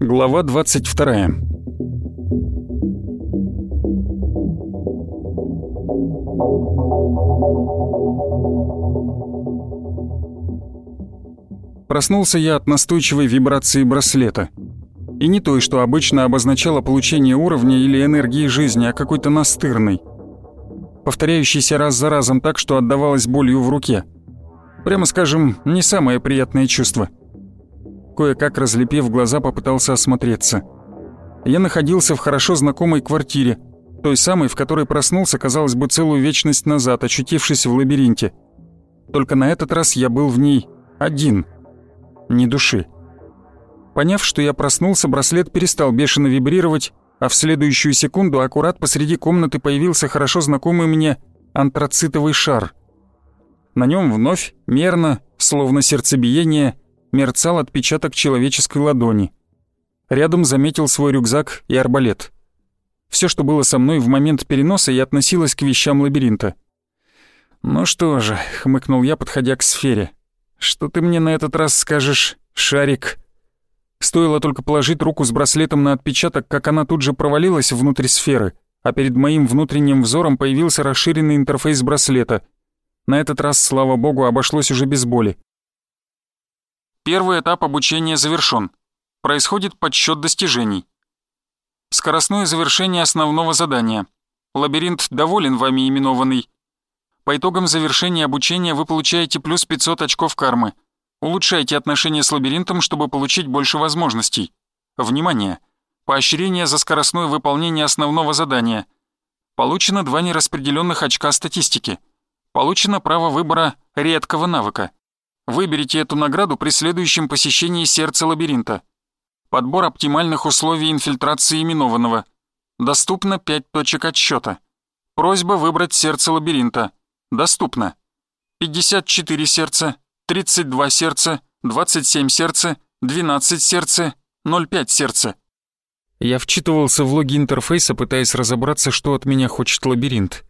Глава 22 Проснулся я от настойчивой вибрации браслета. И не той, что обычно обозначало получение уровня или энергии жизни, а какой-то настырной. Повторяющийся раз за разом так, что отдавалось болью в руке. Прямо скажем, не самое приятное чувство. Кое-как разлепив глаза, попытался осмотреться. Я находился в хорошо знакомой квартире, той самой, в которой проснулся, казалось бы, целую вечность назад, очутившись в лабиринте. Только на этот раз я был в ней один — ни души. Поняв, что я проснулся, браслет перестал бешено вибрировать, а в следующую секунду аккурат посреди комнаты появился хорошо знакомый мне антрацитовый шар. На нем вновь, мерно, словно сердцебиение, мерцал отпечаток человеческой ладони. Рядом заметил свой рюкзак и арбалет. Все, что было со мной в момент переноса, и относилось к вещам лабиринта. «Ну что же», — хмыкнул я, подходя к сфере. «Что ты мне на этот раз скажешь, шарик?» Стоило только положить руку с браслетом на отпечаток, как она тут же провалилась внутрь сферы, а перед моим внутренним взором появился расширенный интерфейс браслета. На этот раз, слава богу, обошлось уже без боли. Первый этап обучения завершён. Происходит подсчёт достижений. Скоростное завершение основного задания. Лабиринт доволен вами именованный. По итогам завершения обучения вы получаете плюс 500 очков кармы. Улучшайте отношения с лабиринтом, чтобы получить больше возможностей. Внимание! Поощрение за скоростное выполнение основного задания. Получено два нераспределенных очка статистики. Получено право выбора редкого навыка. Выберите эту награду при следующем посещении сердца лабиринта. Подбор оптимальных условий инфильтрации именованного. Доступно 5 точек отсчета. Просьба выбрать сердце лабиринта. Доступно. 54 сердца, 32 сердца, 27 сердца, 12 сердца, 0,5 сердца. Я вчитывался в логи интерфейса, пытаясь разобраться, что от меня хочет лабиринт.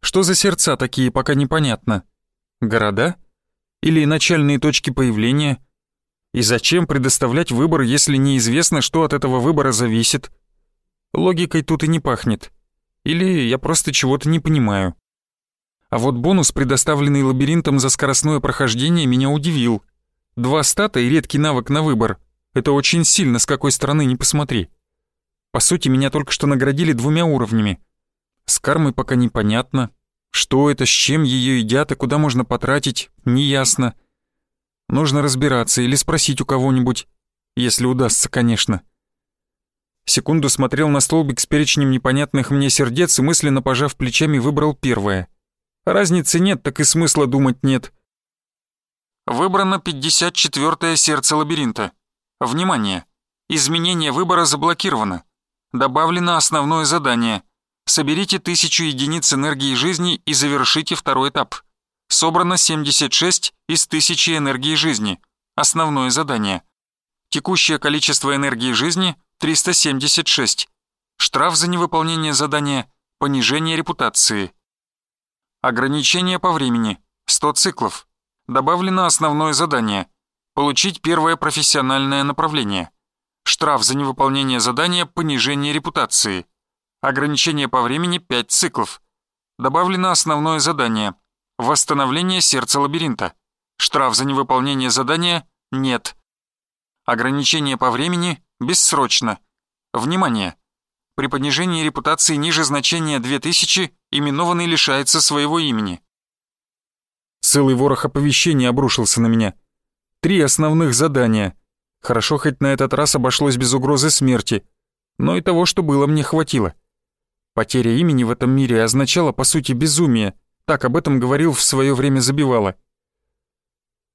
Что за сердца такие, пока непонятно. Города? Или начальные точки появления? И зачем предоставлять выбор, если неизвестно, что от этого выбора зависит? Логикой тут и не пахнет. Или я просто чего-то не понимаю. А вот бонус, предоставленный лабиринтом за скоростное прохождение, меня удивил. Два стата и редкий навык на выбор. Это очень сильно, с какой стороны не посмотри. По сути, меня только что наградили двумя уровнями. С кармой пока непонятно. Что это, с чем ее едят и куда можно потратить, неясно. Нужно разбираться или спросить у кого-нибудь. Если удастся, конечно. Секунду смотрел на столбик с перечнем непонятных мне сердец и мысленно пожав плечами выбрал первое — Разницы нет, так и смысла думать нет. Выбрано 54-е сердце лабиринта. Внимание! Изменение выбора заблокировано. Добавлено основное задание. Соберите тысячу единиц энергии жизни и завершите второй этап. Собрано 76 из 1000 энергии жизни. Основное задание. Текущее количество энергии жизни – 376. Штраф за невыполнение задания – понижение репутации. Ограничение по времени. 100 циклов. Добавлено основное задание. Получить первое профессиональное направление. Штраф за невыполнение задания понижение репутации. Ограничение по времени 5 циклов. Добавлено основное задание. Восстановление сердца лабиринта. Штраф за невыполнение задания нет. Ограничение по времени бессрочно. Внимание! При понижении репутации ниже значения 2000 именованный лишается своего имени. Целый ворох оповещений обрушился на меня. Три основных задания. Хорошо, хоть на этот раз обошлось без угрозы смерти, но и того, что было, мне хватило. Потеря имени в этом мире означала, по сути, безумие. Так об этом говорил в свое время Забивало.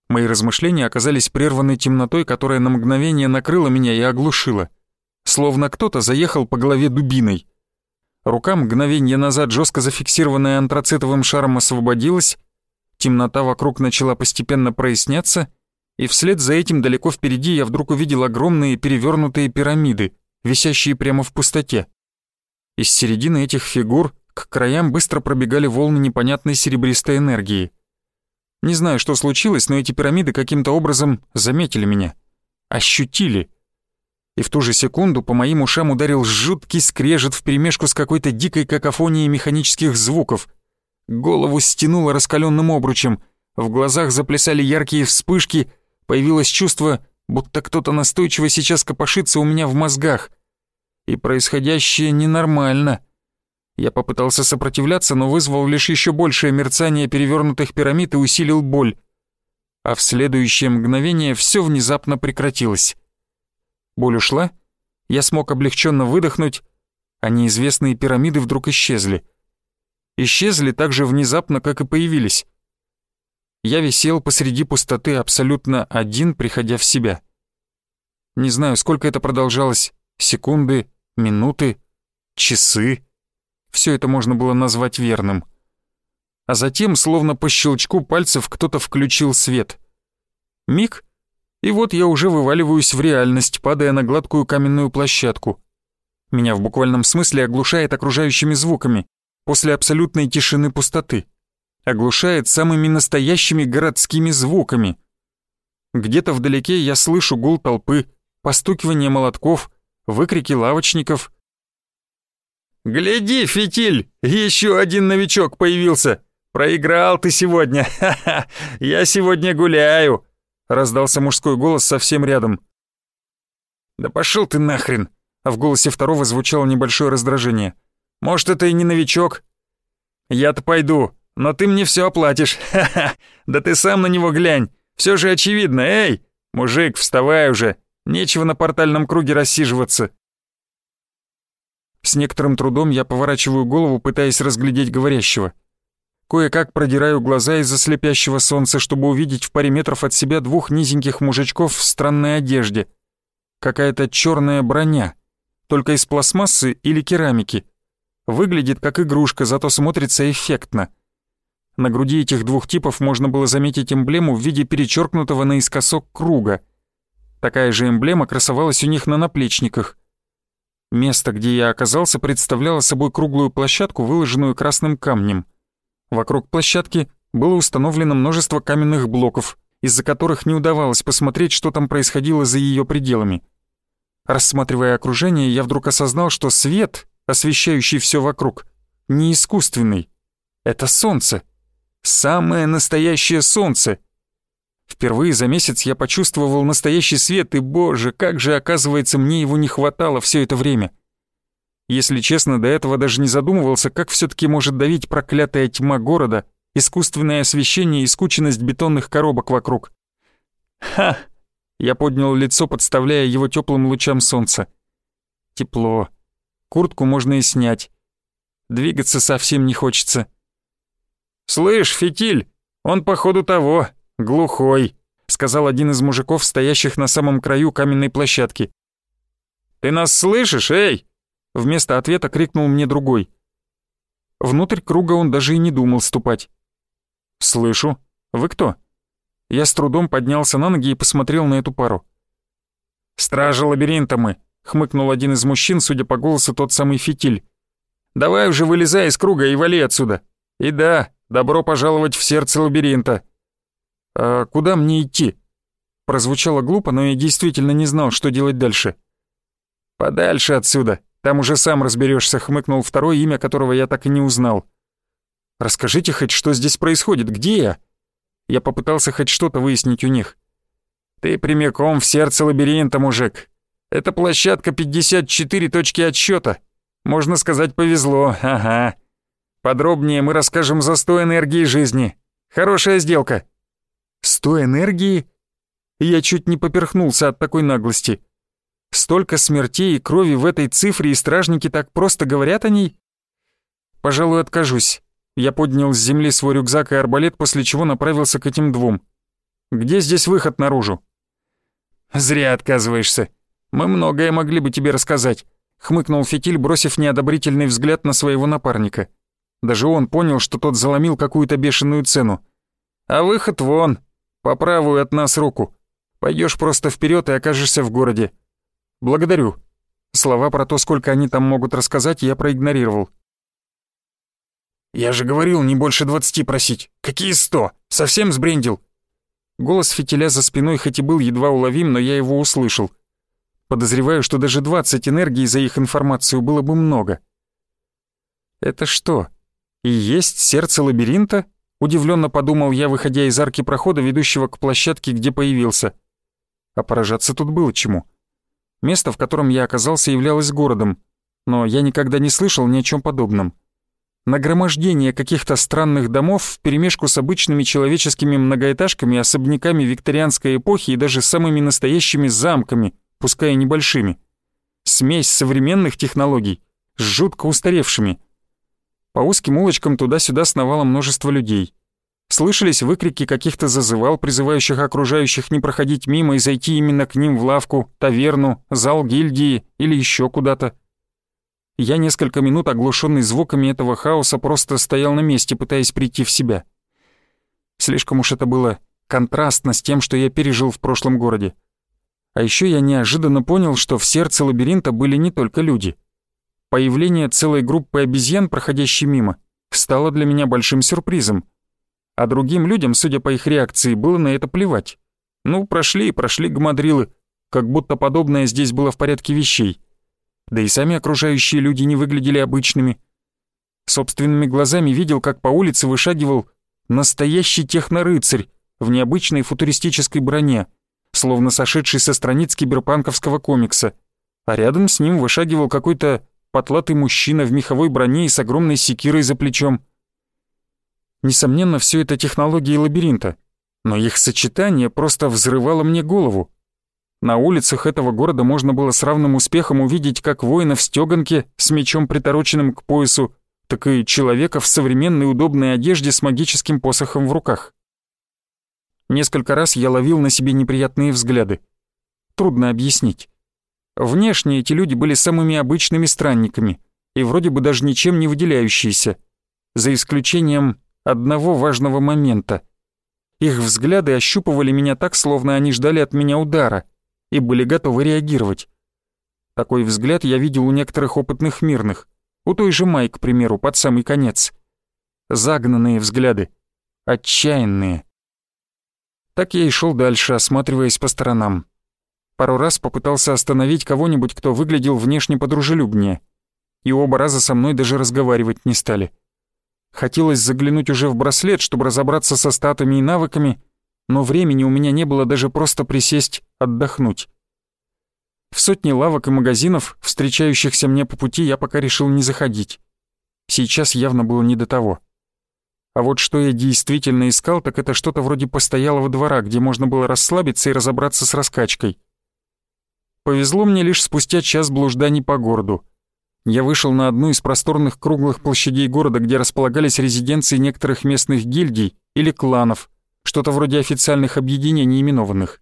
Мои размышления оказались прерваны темнотой, которая на мгновение накрыла меня и оглушила словно кто-то заехал по голове дубиной. Рука мгновенье назад, жестко зафиксированная антрацитовым шаром, освободилась, темнота вокруг начала постепенно проясняться, и вслед за этим далеко впереди я вдруг увидел огромные перевернутые пирамиды, висящие прямо в пустоте. Из середины этих фигур К краям быстро пробегали волны непонятной серебристой энергии. Не знаю, что случилось, но эти пирамиды каким-то образом заметили меня. Ощутили. И в ту же секунду по моим ушам ударил жуткий скрежет вперемешку с какой-то дикой какофонией механических звуков. Голову стянуло раскаленным обручем, в глазах заплясали яркие вспышки, появилось чувство, будто кто-то настойчиво сейчас копошится у меня в мозгах. И происходящее ненормально. Я попытался сопротивляться, но вызвал лишь еще большее мерцание перевернутых пирамид и усилил боль. А в следующее мгновение все внезапно прекратилось. Боль ушла, я смог облегченно выдохнуть, а неизвестные пирамиды вдруг исчезли. Исчезли так же внезапно, как и появились. Я висел посреди пустоты абсолютно один, приходя в себя. Не знаю, сколько это продолжалось, секунды, минуты, часы все это можно было назвать верным. А затем, словно по щелчку пальцев, кто-то включил свет. Миг, и вот я уже вываливаюсь в реальность, падая на гладкую каменную площадку. Меня в буквальном смысле оглушает окружающими звуками, после абсолютной тишины пустоты. Оглушает самыми настоящими городскими звуками. Где-то вдалеке я слышу гул толпы, постукивание молотков, выкрики лавочников, «Гляди, фитиль, еще один новичок появился! Проиграл ты сегодня! Ха-ха! Я сегодня гуляю!» Раздался мужской голос совсем рядом. «Да пошел ты нахрен!» А в голосе второго звучало небольшое раздражение. «Может, это и не новичок?» «Я-то пойду, но ты мне все оплатишь! Ха-ха! Да ты сам на него глянь! Все же очевидно! Эй! Мужик, вставай уже! Нечего на портальном круге рассиживаться!» С некоторым трудом я поворачиваю голову, пытаясь разглядеть говорящего. Кое-как продираю глаза из-за слепящего солнца, чтобы увидеть в паре метров от себя двух низеньких мужичков в странной одежде. Какая-то черная броня, только из пластмассы или керамики. Выглядит как игрушка, зато смотрится эффектно. На груди этих двух типов можно было заметить эмблему в виде перечеркнутого наискосок круга. Такая же эмблема красовалась у них на наплечниках — Место, где я оказался, представляло собой круглую площадку, выложенную красным камнем. Вокруг площадки было установлено множество каменных блоков, из-за которых не удавалось посмотреть, что там происходило за ее пределами. Рассматривая окружение, я вдруг осознал, что свет, освещающий все вокруг, не искусственный. Это солнце. Самое настоящее солнце, Впервые за месяц я почувствовал настоящий свет, и, боже, как же, оказывается, мне его не хватало все это время. Если честно, до этого даже не задумывался, как все таки может давить проклятая тьма города, искусственное освещение и скученность бетонных коробок вокруг. Ха! Я поднял лицо, подставляя его теплым лучам солнца. Тепло. Куртку можно и снять. Двигаться совсем не хочется. «Слышь, фитиль, он, походу, того, «Глухой», — сказал один из мужиков, стоящих на самом краю каменной площадки. «Ты нас слышишь, эй?» Вместо ответа крикнул мне другой. Внутрь круга он даже и не думал ступать. «Слышу. Вы кто?» Я с трудом поднялся на ноги и посмотрел на эту пару. «Стражи лабиринта мы», — хмыкнул один из мужчин, судя по голосу тот самый фитиль. «Давай уже вылезай из круга и вали отсюда. И да, добро пожаловать в сердце лабиринта». «А куда мне идти?» Прозвучало глупо, но я действительно не знал, что делать дальше. «Подальше отсюда, там уже сам разберешься, хмыкнул второе имя, которого я так и не узнал. «Расскажите хоть, что здесь происходит, где я?» Я попытался хоть что-то выяснить у них. «Ты прямиком в сердце лабиринта, мужик. Это площадка 54 точки отсчета. Можно сказать, повезло, ага. Подробнее мы расскажем за 100 энергии жизни. Хорошая сделка». Сто энергии? Я чуть не поперхнулся от такой наглости. Столько смертей и крови в этой цифре, и стражники так просто говорят о ней? Пожалуй, откажусь. Я поднял с земли свой рюкзак и арбалет, после чего направился к этим двум. Где здесь выход наружу? Зря отказываешься. Мы многое могли бы тебе рассказать, хмыкнул Фитиль, бросив неодобрительный взгляд на своего напарника. Даже он понял, что тот заломил какую-то бешеную цену. А выход вон, по правую от нас руку. Пойдешь просто вперед и окажешься в городе. Благодарю. Слова про то, сколько они там могут рассказать, я проигнорировал. «Я же говорил, не больше двадцати просить. Какие сто? Совсем сбрендил?» Голос фитиля за спиной хоть и был едва уловим, но я его услышал. Подозреваю, что даже двадцать энергий за их информацию было бы много. «Это что, и есть сердце лабиринта?» — удивленно подумал я, выходя из арки прохода, ведущего к площадке, где появился. А поражаться тут было чему. Место, в котором я оказался, являлось городом, но я никогда не слышал ни о чем подобном. Нагромождение каких-то странных домов вперемешку с обычными человеческими многоэтажками, особняками викторианской эпохи и даже самыми настоящими замками, пускай и небольшими. Смесь современных технологий с жутко устаревшими. По узким улочкам туда-сюда сновало множество людей. Слышались выкрики каких-то зазывал, призывающих окружающих не проходить мимо и зайти именно к ним в лавку, таверну, зал гильдии или еще куда-то. Я несколько минут, оглушенный звуками этого хаоса, просто стоял на месте, пытаясь прийти в себя. Слишком уж это было контрастно с тем, что я пережил в прошлом городе. А еще я неожиданно понял, что в сердце лабиринта были не только люди. Появление целой группы обезьян, проходящей мимо, стало для меня большим сюрпризом. А другим людям, судя по их реакции, было на это плевать. Ну, прошли и прошли гамадрилы, как будто подобное здесь было в порядке вещей да и сами окружающие люди не выглядели обычными. Собственными глазами видел, как по улице вышагивал настоящий технорыцарь в необычной футуристической броне, словно сошедший со страниц киберпанковского комикса, а рядом с ним вышагивал какой-то потлатый мужчина в меховой броне и с огромной секирой за плечом. Несомненно, все это технологии лабиринта, но их сочетание просто взрывало мне голову. На улицах этого города можно было с равным успехом увидеть как воина в стёганке с мечом притороченным к поясу, так и человека в современной удобной одежде с магическим посохом в руках. Несколько раз я ловил на себе неприятные взгляды. Трудно объяснить. Внешне эти люди были самыми обычными странниками и вроде бы даже ничем не выделяющиеся, за исключением одного важного момента. Их взгляды ощупывали меня так, словно они ждали от меня удара — и были готовы реагировать. Такой взгляд я видел у некоторых опытных мирных, у той же Май, к примеру, под самый конец. Загнанные взгляды, отчаянные. Так я и шел дальше, осматриваясь по сторонам. Пару раз попытался остановить кого-нибудь, кто выглядел внешне подружелюбнее, и оба раза со мной даже разговаривать не стали. Хотелось заглянуть уже в браслет, чтобы разобраться со статами и навыками, но времени у меня не было даже просто присесть, отдохнуть. В сотни лавок и магазинов, встречающихся мне по пути, я пока решил не заходить. Сейчас явно было не до того. А вот что я действительно искал, так это что-то вроде постоялого двора, где можно было расслабиться и разобраться с раскачкой. Повезло мне лишь спустя час блужданий по городу. Я вышел на одну из просторных круглых площадей города, где располагались резиденции некоторых местных гильдий или кланов, что-то вроде официальных объединений именованных.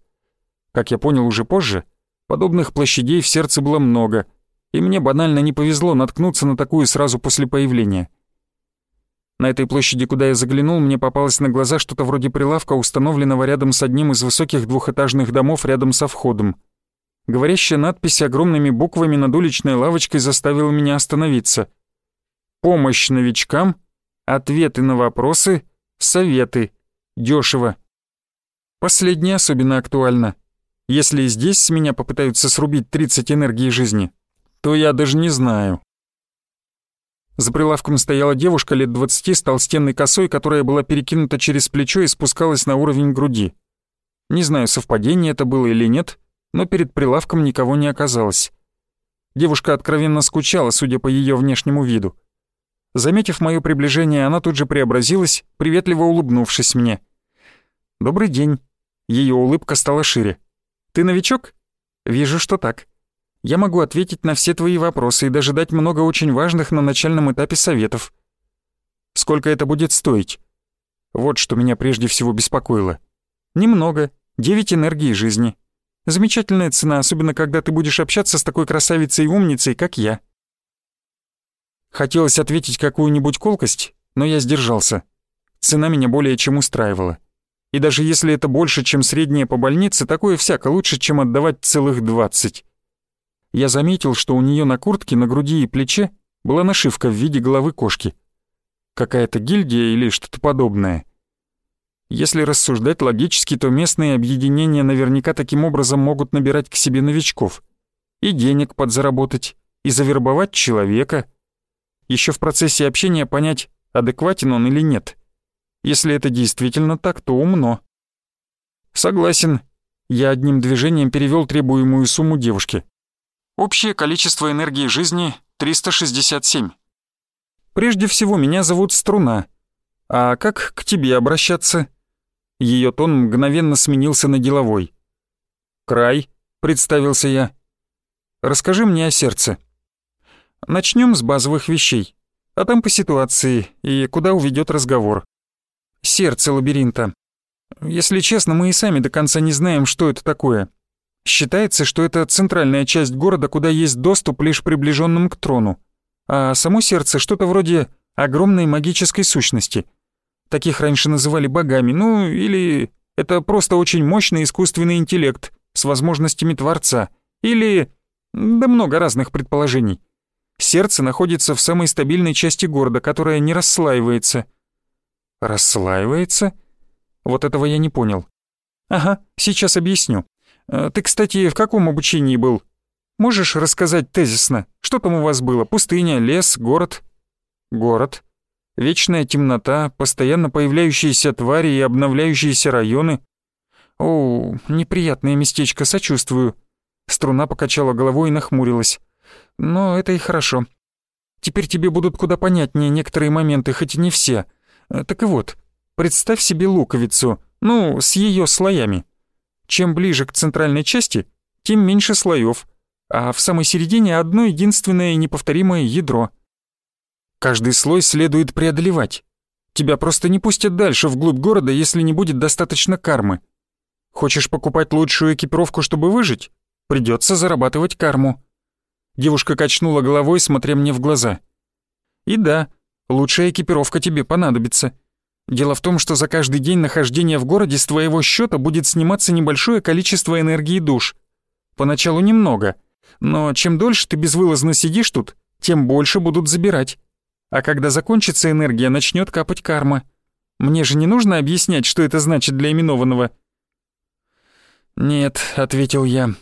Как я понял уже позже, подобных площадей в сердце было много, и мне банально не повезло наткнуться на такую сразу после появления. На этой площади, куда я заглянул, мне попалось на глаза что-то вроде прилавка, установленного рядом с одним из высоких двухэтажных домов рядом со входом. Говорящая надпись огромными буквами над уличной лавочкой заставила меня остановиться. «Помощь новичкам», «Ответы на вопросы», «Советы», дешево. Последнее особенно актуально. Если здесь с меня попытаются срубить 30 энергии жизни, то я даже не знаю. За прилавком стояла девушка лет 20 с толстенной косой, которая была перекинута через плечо и спускалась на уровень груди. Не знаю, совпадение это было или нет, но перед прилавком никого не оказалось. Девушка откровенно скучала, судя по ее внешнему виду. Заметив мое приближение, она тут же преобразилась, приветливо улыбнувшись мне. «Добрый день». Ее улыбка стала шире. «Ты новичок?» «Вижу, что так. Я могу ответить на все твои вопросы и даже дать много очень важных на начальном этапе советов. Сколько это будет стоить?» Вот что меня прежде всего беспокоило. «Немного. Девять энергий жизни. Замечательная цена, особенно когда ты будешь общаться с такой красавицей и умницей, как я». Хотелось ответить какую-нибудь колкость, но я сдержался. Цена меня более чем устраивала. И даже если это больше, чем средняя по больнице, такое всяко лучше, чем отдавать целых двадцать. Я заметил, что у нее на куртке, на груди и плече была нашивка в виде головы кошки. Какая-то гильдия или что-то подобное. Если рассуждать логически, то местные объединения наверняка таким образом могут набирать к себе новичков. И денег подзаработать, и завербовать человека. Еще в процессе общения понять, адекватен он или нет. Если это действительно так, то умно. Согласен. Я одним движением перевел требуемую сумму девушке. Общее количество энергии жизни 367. Прежде всего, меня зовут Струна. А как к тебе обращаться? Ее тон мгновенно сменился на деловой. «Край», — представился я. «Расскажи мне о сердце». Начнем с базовых вещей, а там по ситуации и куда уведет разговор. Сердце лабиринта. Если честно, мы и сами до конца не знаем, что это такое. Считается, что это центральная часть города, куда есть доступ лишь приближенным к трону. А само сердце что-то вроде огромной магической сущности. Таких раньше называли богами, ну или это просто очень мощный искусственный интеллект с возможностями Творца. Или... да много разных предположений. Сердце находится в самой стабильной части города, которая не расслаивается. Расслаивается? Вот этого я не понял. Ага, сейчас объясню. Э, ты, кстати, в каком обучении был? Можешь рассказать тезисно, что там у вас было? Пустыня, лес, город? Город. Вечная темнота, постоянно появляющиеся твари и обновляющиеся районы. О, неприятное местечко, сочувствую. Струна покачала головой и нахмурилась. Но это и хорошо. Теперь тебе будут куда понятнее некоторые моменты, хоть и не все. Э, так и вот, представь себе луковицу, ну, с ее слоями. Чем ближе к центральной части, тем меньше слоев, а в самой середине одно единственное неповторимое ядро. Каждый слой следует преодолевать. Тебя просто не пустят дальше вглубь города, если не будет достаточно кармы. Хочешь покупать лучшую экипировку, чтобы выжить? Придется зарабатывать карму. Девушка качнула головой, смотря мне в глаза. И да, лучшая экипировка тебе понадобится. Дело в том, что за каждый день нахождения в городе с твоего счета будет сниматься небольшое количество энергии душ. Поначалу немного, но чем дольше ты безвылазно сидишь тут, тем больше будут забирать. А когда закончится энергия, начнет капать карма. Мне же не нужно объяснять, что это значит для именованного. «Нет», — ответил я,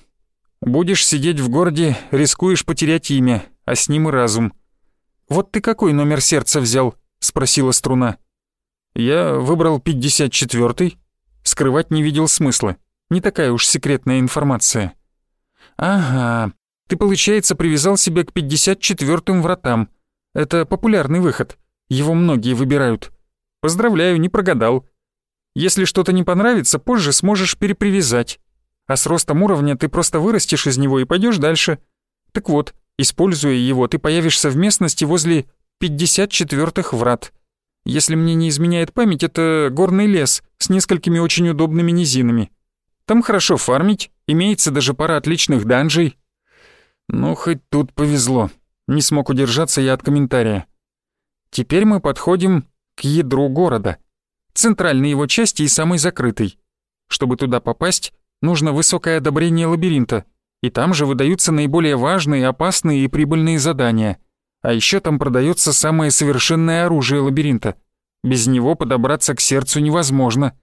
Будешь сидеть в городе, рискуешь потерять имя, а с ним и разум. Вот ты какой номер сердца взял? спросила струна. Я выбрал 54-й. Скрывать не видел смысла. Не такая уж секретная информация. Ага, ты, получается, привязал себя к 54-м вратам. Это популярный выход. Его многие выбирают. Поздравляю, не прогадал. Если что-то не понравится, позже сможешь перепривязать а с ростом уровня ты просто вырастешь из него и пойдешь дальше. Так вот, используя его, ты появишься в местности возле 54-х врат. Если мне не изменяет память, это горный лес с несколькими очень удобными низинами. Там хорошо фармить, имеется даже пара отличных данжей. Ну, хоть тут повезло. Не смог удержаться я от комментария. Теперь мы подходим к ядру города. Центральной его части и самой закрытой. Чтобы туда попасть, нужно высокое одобрение лабиринта, и там же выдаются наиболее важные, опасные и прибыльные задания. А еще там продается самое совершенное оружие лабиринта. Без него подобраться к сердцу невозможно.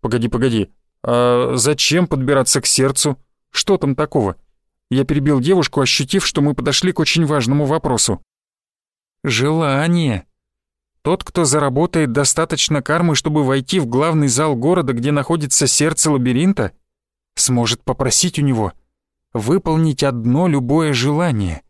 Погоди, погоди, а зачем подбираться к сердцу? Что там такого? Я перебил девушку, ощутив, что мы подошли к очень важному вопросу. Желание. Тот, кто заработает достаточно кармы, чтобы войти в главный зал города, где находится сердце лабиринта, сможет попросить у него выполнить одно любое желание —